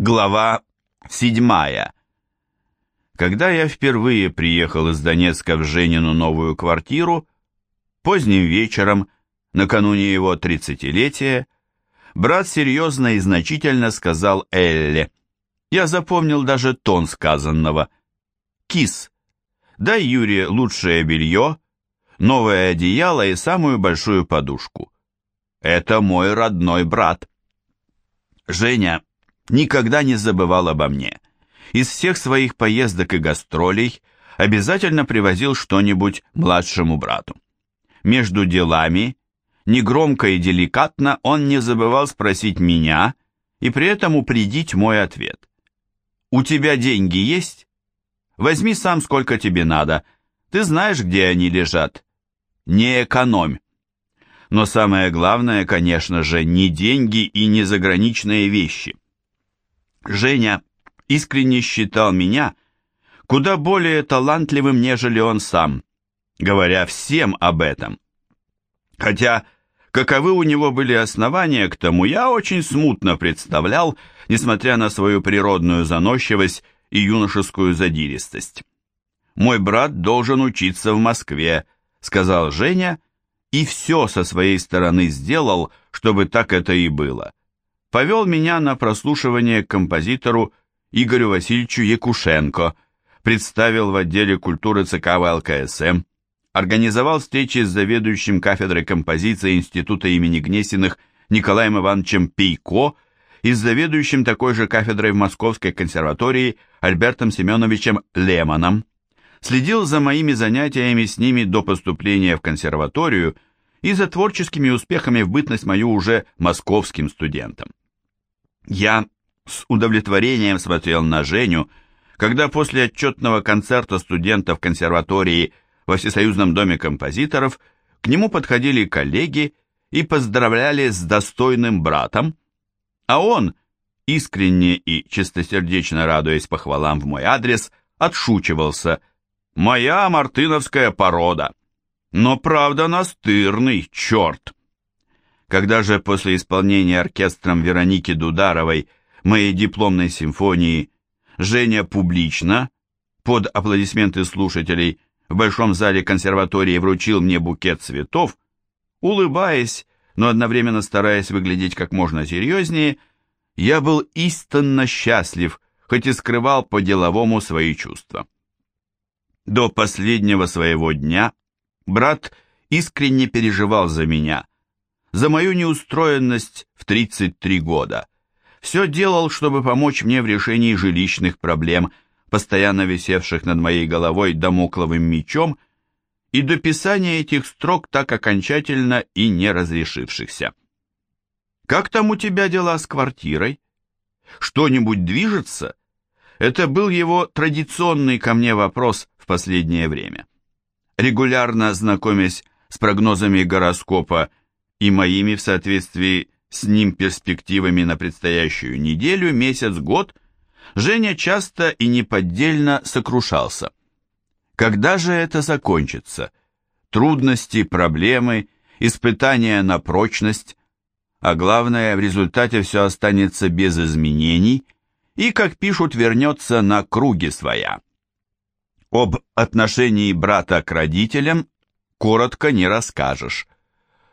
Глава седьмая. Когда я впервые приехал из Донецка в Женину новую квартиру, поздним вечером, накануне его тридцатилетия, брат серьезно и значительно сказал Элле. Я запомнил даже тон сказанного. «Кис, дай Юре лучшее белье, новое одеяло и самую большую подушку. Это мой родной брат». Женя никогда не забывал обо мне. Из всех своих поездок и гастролей обязательно привозил что-нибудь младшему брату. Между делами, негромко и деликатно, он не забывал спросить меня и при этом упредить мой ответ. «У тебя деньги есть? Возьми сам, сколько тебе надо. Ты знаешь, где они лежат. Не экономь». Но самое главное, конечно же, не деньги и не заграничные вещи – Женя искренне считал меня куда более талантливым, нежели он сам, говоря всем об этом. Хотя, каковы у него были основания к тому, я очень смутно представлял, несмотря на свою природную заносчивость и юношескую задиристость. «Мой брат должен учиться в Москве», — сказал Женя, и все со своей стороны сделал, чтобы так это и было повел меня на прослушивание к композитору Игорю Васильевичу Якушенко, представил в отделе культуры ЦК ВЛКСМ, организовал встречи с заведующим кафедрой композиции Института имени Гнесиных Николаем Ивановичем Пейко и с заведующим такой же кафедрой в Московской консерватории Альбертом Семеновичем Лемоном, следил за моими занятиями с ними до поступления в консерваторию и за творческими успехами в бытность мою уже московским студентом. Я с удовлетворением смотрел на Женю, когда после отчетного концерта студентов консерватории во Всесоюзном доме композиторов к нему подходили коллеги и поздравляли с достойным братом, а он, искренне и чистосердечно радуясь похвалам в мой адрес, отшучивался «Моя мартыновская порода, но правда настырный, черт!» Когда же после исполнения оркестром Вероники Дударовой моей дипломной симфонии Женя публично, под аплодисменты слушателей, в большом зале консерватории вручил мне букет цветов, улыбаясь, но одновременно стараясь выглядеть как можно серьезнее, я был истинно счастлив, хоть и скрывал по-деловому свои чувства. До последнего своего дня брат искренне переживал за меня – за мою неустроенность в 33 года. Все делал, чтобы помочь мне в решении жилищных проблем, постоянно висевших над моей головой домокловым мечом, и до писания этих строк так окончательно и не разрешившихся. «Как там у тебя дела с квартирой? Что-нибудь движется?» Это был его традиционный ко мне вопрос в последнее время. Регулярно знакомясь с прогнозами гороскопа и моими в соответствии с ним перспективами на предстоящую неделю, месяц, год, Женя часто и неподдельно сокрушался. Когда же это закончится? Трудности, проблемы, испытания на прочность, а главное, в результате все останется без изменений и, как пишут, вернется на круги своя. Об отношении брата к родителям коротко не расскажешь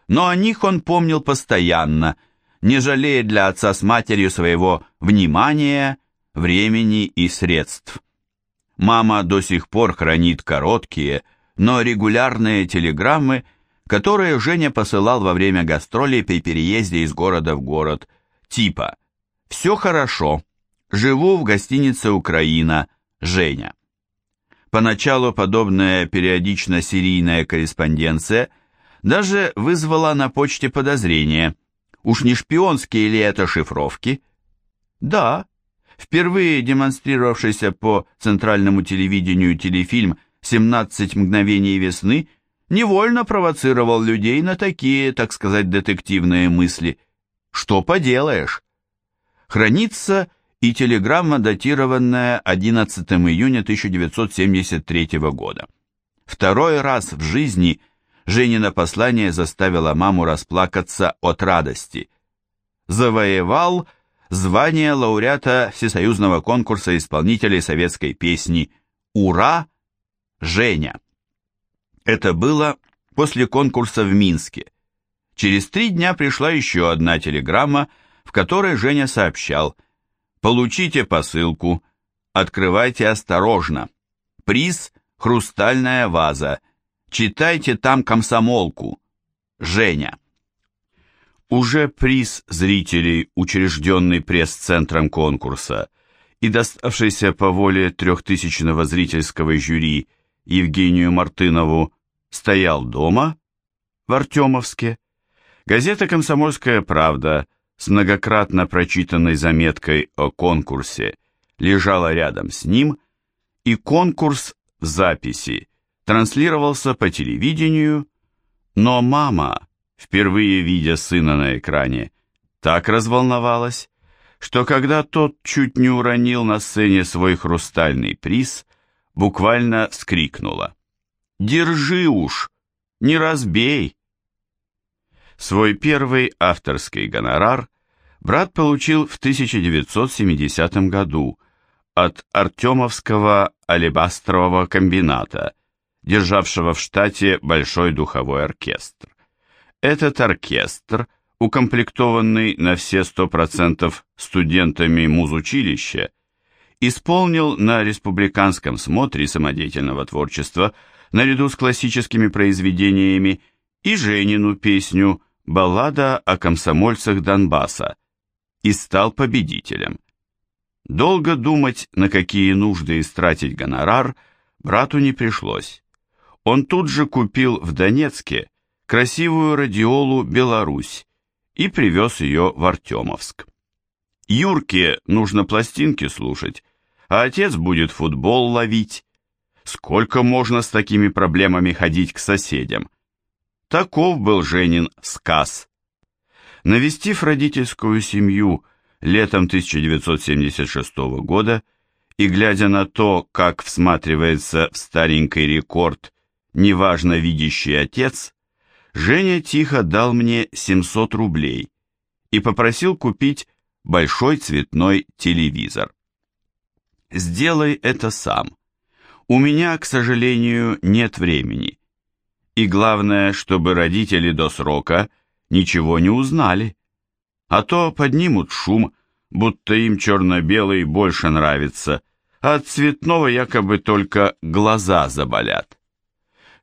но о них он помнил постоянно, не жалея для отца с матерью своего внимания, времени и средств. Мама до сих пор хранит короткие, но регулярные телеграммы, которые Женя посылал во время гастролей при переезде из города в город, типа «Все хорошо, живу в гостинице «Украина», Женя». Поначалу подобная периодично серийная корреспонденция – даже вызвала на почте подозрение. Уж не шпионские ли это шифровки? Да, впервые демонстрировавшийся по центральному телевидению телефильм «17 мгновений весны» невольно провоцировал людей на такие, так сказать, детективные мысли. Что поделаешь? Хранится и телеграмма, датированная 11 июня 1973 года. Второй раз в жизни – Женина послание заставило маму расплакаться от радости. Завоевал звание лауреата Всесоюзного конкурса исполнителей советской песни «Ура! Женя». Это было после конкурса в Минске. Через три дня пришла еще одна телеграмма, в которой Женя сообщал «Получите посылку, открывайте осторожно. Приз – хрустальная ваза. Читайте там комсомолку. Женя». Уже приз зрителей, учрежденный пресс-центром конкурса, и доставшийся по воле трехтысячного зрительского жюри Евгению Мартынову стоял дома, в Артемовске, газета «Комсомольская правда» с многократно прочитанной заметкой о конкурсе лежала рядом с ним, и конкурс в записи транслировался по телевидению, но мама, впервые видя сына на экране, так разволновалась, что когда тот чуть не уронил на сцене свой хрустальный приз, буквально вскрикнула. «Держи уж! Не разбей!» Свой первый авторский гонорар брат получил в 1970 году от Артемовского алебастрового комбината, державшего в штате большой духовой оркестр. Этот оркестр, укомплектованный на все 100% студентами музучилища, исполнил на республиканском смотре самодеятельного творчества наряду с классическими произведениями и Женину песню «Баллада о комсомольцах Донбасса» и стал победителем. Долго думать, на какие нужды истратить гонорар, брату не пришлось. Он тут же купил в Донецке красивую радиолу «Беларусь» и привез ее в Артемовск. Юрке нужно пластинки слушать, а отец будет футбол ловить. Сколько можно с такими проблемами ходить к соседям? Таков был Женин сказ. Навестив родительскую семью летом 1976 года и глядя на то, как всматривается в старенький рекорд неважно видящий отец, Женя тихо дал мне 700 рублей и попросил купить большой цветной телевизор. «Сделай это сам. У меня, к сожалению, нет времени. И главное, чтобы родители до срока ничего не узнали. А то поднимут шум, будто им черно-белый больше нравится, а от цветного якобы только глаза заболят.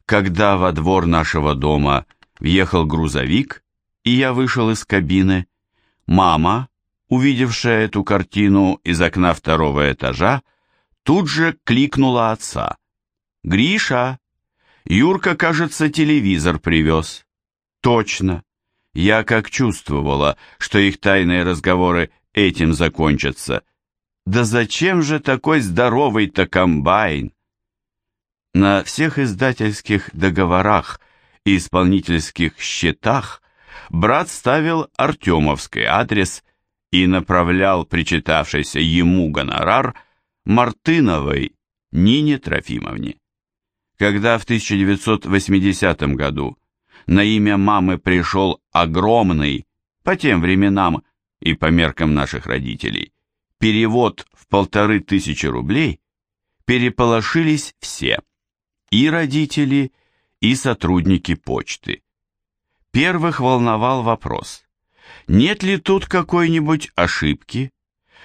Когда во двор нашего дома въехал грузовик, и я вышел из кабины, мама, увидевшая эту картину из окна второго этажа, тут же кликнула отца. «Гриша, Юрка, кажется, телевизор привез». «Точно. Я как чувствовала, что их тайные разговоры этим закончатся. Да зачем же такой здоровый-то комбайн?» На всех издательских договорах и исполнительских счетах брат ставил артемовский адрес и направлял причитавшийся ему гонорар Мартыновой Нине Трофимовне. Когда в 1980 году на имя мамы пришел огромный, по тем временам и по меркам наших родителей, перевод в полторы тысячи рублей, переполошились все, и родители, и сотрудники почты. Первых волновал вопрос, нет ли тут какой-нибудь ошибки?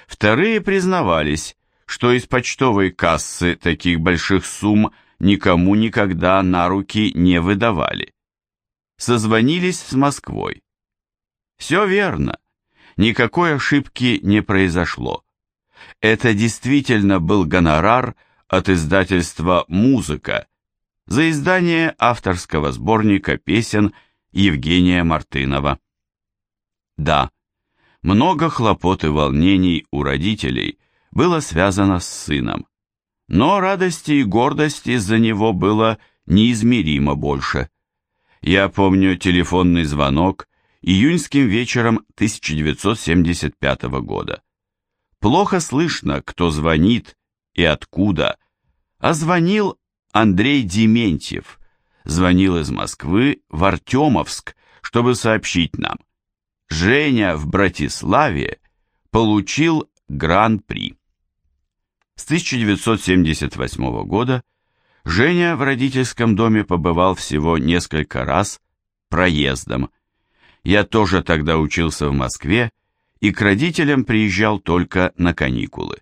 Вторые признавались, что из почтовой кассы таких больших сумм никому никогда на руки не выдавали. Созвонились с Москвой. Все верно, никакой ошибки не произошло. Это действительно был гонорар от издательства «Музыка», за издание авторского сборника песен Евгения Мартынова. Да, много хлопот и волнений у родителей было связано с сыном, но радости и гордости из-за него было неизмеримо больше. Я помню телефонный звонок июньским вечером 1975 года. Плохо слышно, кто звонит и откуда, а звонил Андрей Дементьев звонил из Москвы в Артемовск, чтобы сообщить нам. Женя в Братиславе получил Гран-при. С 1978 года Женя в родительском доме побывал всего несколько раз проездом. Я тоже тогда учился в Москве и к родителям приезжал только на каникулы.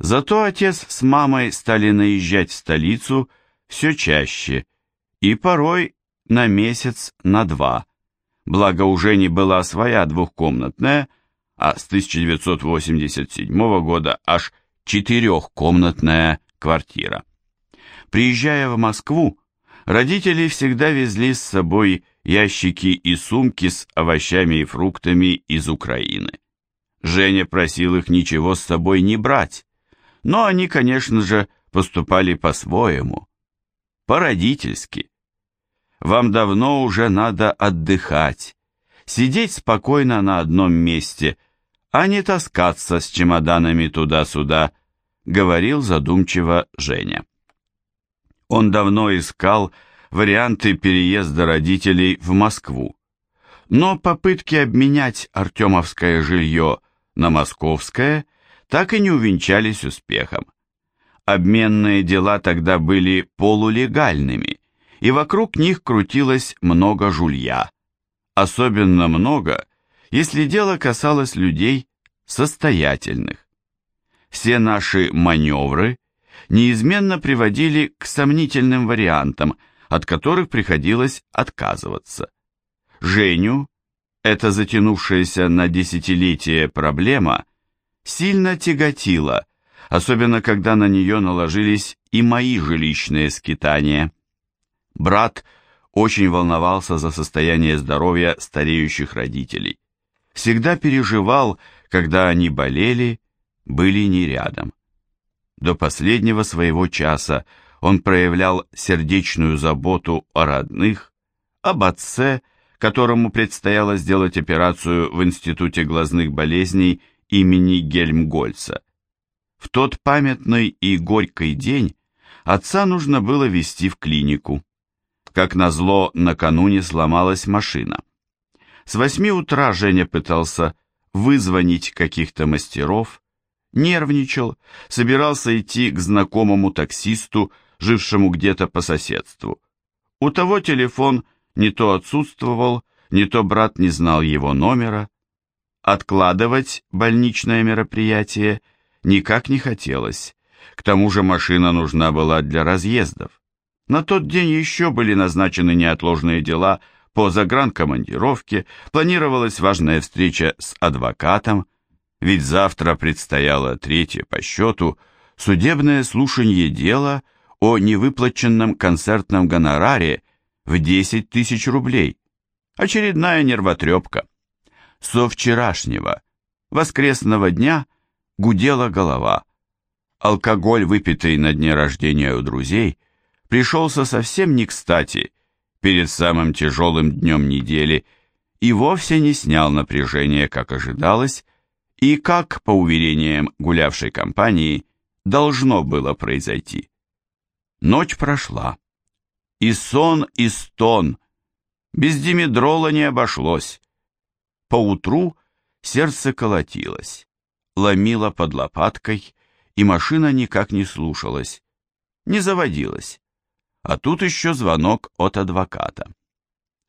Зато отец с мамой стали наезжать в столицу все чаще и порой на месяц, на два. Благо у Жени была своя двухкомнатная, а с 1987 года аж четырехкомнатная квартира. Приезжая в Москву, родители всегда везли с собой ящики и сумки с овощами и фруктами из Украины. Женя просил их ничего с собой не брать, но они, конечно же, поступали по-своему, по-родительски. Вам давно уже надо отдыхать, сидеть спокойно на одном месте, а не таскаться с чемоданами туда-сюда, говорил задумчиво Женя. Он давно искал варианты переезда родителей в Москву, но попытки обменять артемовское жилье на московское – так и не увенчались успехом. Обменные дела тогда были полулегальными, и вокруг них крутилось много жулья. Особенно много, если дело касалось людей состоятельных. Все наши маневры неизменно приводили к сомнительным вариантам, от которых приходилось отказываться. Женю, эта затянувшаяся на десятилетие проблема, сильно тяготила, особенно когда на нее наложились и мои жилищные скитания. Брат очень волновался за состояние здоровья стареющих родителей. Всегда переживал, когда они болели, были не рядом. До последнего своего часа он проявлял сердечную заботу о родных, об отце, которому предстояло сделать операцию в Институте глазных болезней имени Гельмгольца. В тот памятный и горький день отца нужно было везти в клинику. Как назло, накануне сломалась машина. С восьми утра Женя пытался вызвонить каких-то мастеров, нервничал, собирался идти к знакомому таксисту, жившему где-то по соседству. У того телефон не то отсутствовал, не то брат не знал его номера, Откладывать больничное мероприятие никак не хотелось. К тому же машина нужна была для разъездов. На тот день еще были назначены неотложные дела по загранкомандировке, планировалась важная встреча с адвокатом, ведь завтра предстояло третье по счету судебное слушание дела о невыплаченном концертном гонораре в 10 тысяч рублей. Очередная нервотрепка. Со вчерашнего, воскресного дня, гудела голова. Алкоголь, выпитый на дне рождения у друзей, пришелся совсем не кстати, перед самым тяжелым днем недели, и вовсе не снял напряжение, как ожидалось, и как, по уверениям гулявшей компании, должно было произойти. Ночь прошла. И сон, и стон. Без димедрола не обошлось. Поутру сердце колотилось, ломило под лопаткой, и машина никак не слушалась, не заводилась. А тут еще звонок от адвоката.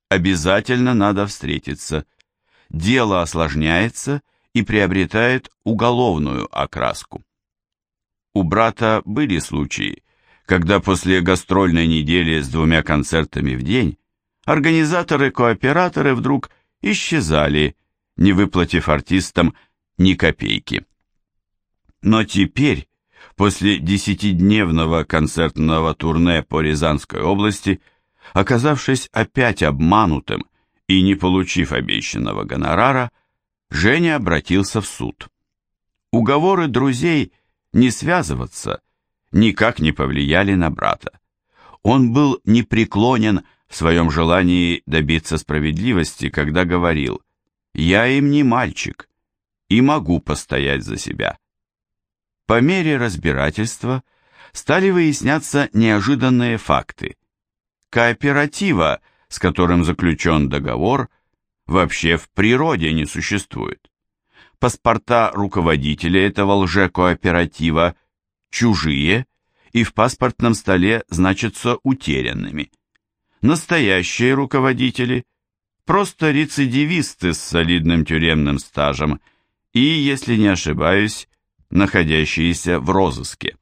Обязательно надо встретиться. Дело осложняется и приобретает уголовную окраску. У брата были случаи, когда после гастрольной недели с двумя концертами в день организаторы-кооператоры вдруг исчезали, не выплатив артистам ни копейки. Но теперь, после десятидневного концертного турне по Рязанской области, оказавшись опять обманутым и не получив обещанного гонорара, Женя обратился в суд. Уговоры друзей не связываться никак не повлияли на брата. Он был непреклонен в своем желании добиться справедливости, когда говорил «Я им не мальчик и могу постоять за себя». По мере разбирательства стали выясняться неожиданные факты. Кооператива, с которым заключен договор, вообще в природе не существует. Паспорта руководителя этого лжекооператива чужие и в паспортном столе значатся утерянными. Настоящие руководители – просто рецидивисты с солидным тюремным стажем и, если не ошибаюсь, находящиеся в розыске.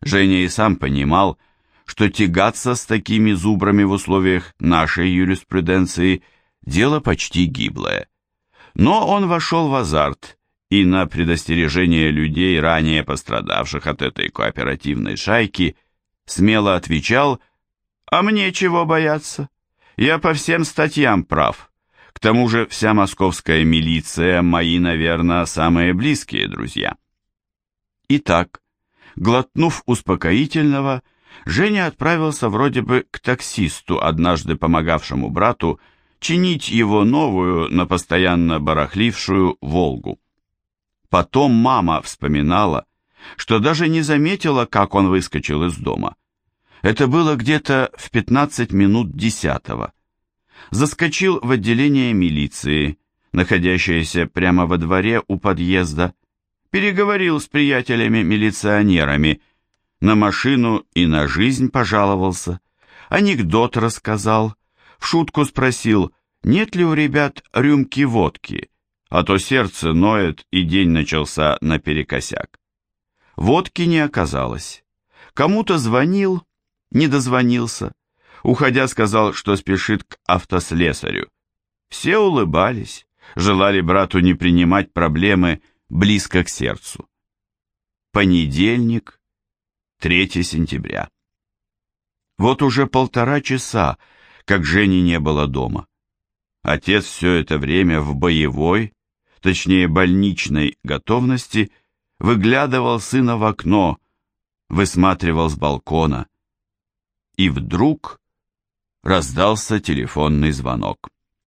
Женя и сам понимал, что тягаться с такими зубрами в условиях нашей юриспруденции – дело почти гиблое. Но он вошел в азарт и на предостережение людей, ранее пострадавших от этой кооперативной шайки, смело отвечал «А мне чего бояться? Я по всем статьям прав. К тому же вся московская милиция – мои, наверное, самые близкие друзья». Итак, глотнув успокоительного, Женя отправился вроде бы к таксисту, однажды помогавшему брату, чинить его новую, но постоянно барахлившую «Волгу». Потом мама вспоминала, что даже не заметила, как он выскочил из дома. Это было где-то в 15 минут десятого. Заскочил в отделение милиции, находящееся прямо во дворе у подъезда, переговорил с приятелями-милиционерами, на машину и на жизнь пожаловался, анекдот рассказал, в шутку спросил, нет ли у ребят рюмки водки, а то сердце ноет и день начался наперекосяк. Водки не оказалось. Кому-то звонил, не дозвонился. Уходя, сказал, что спешит к автослесарю. Все улыбались, желали брату не принимать проблемы близко к сердцу. Понедельник, 3 сентября. Вот уже полтора часа, как Жени не было дома. Отец все это время в боевой, точнее больничной готовности, выглядывал сына в окно, высматривал с балкона. И вдруг раздался телефонный звонок.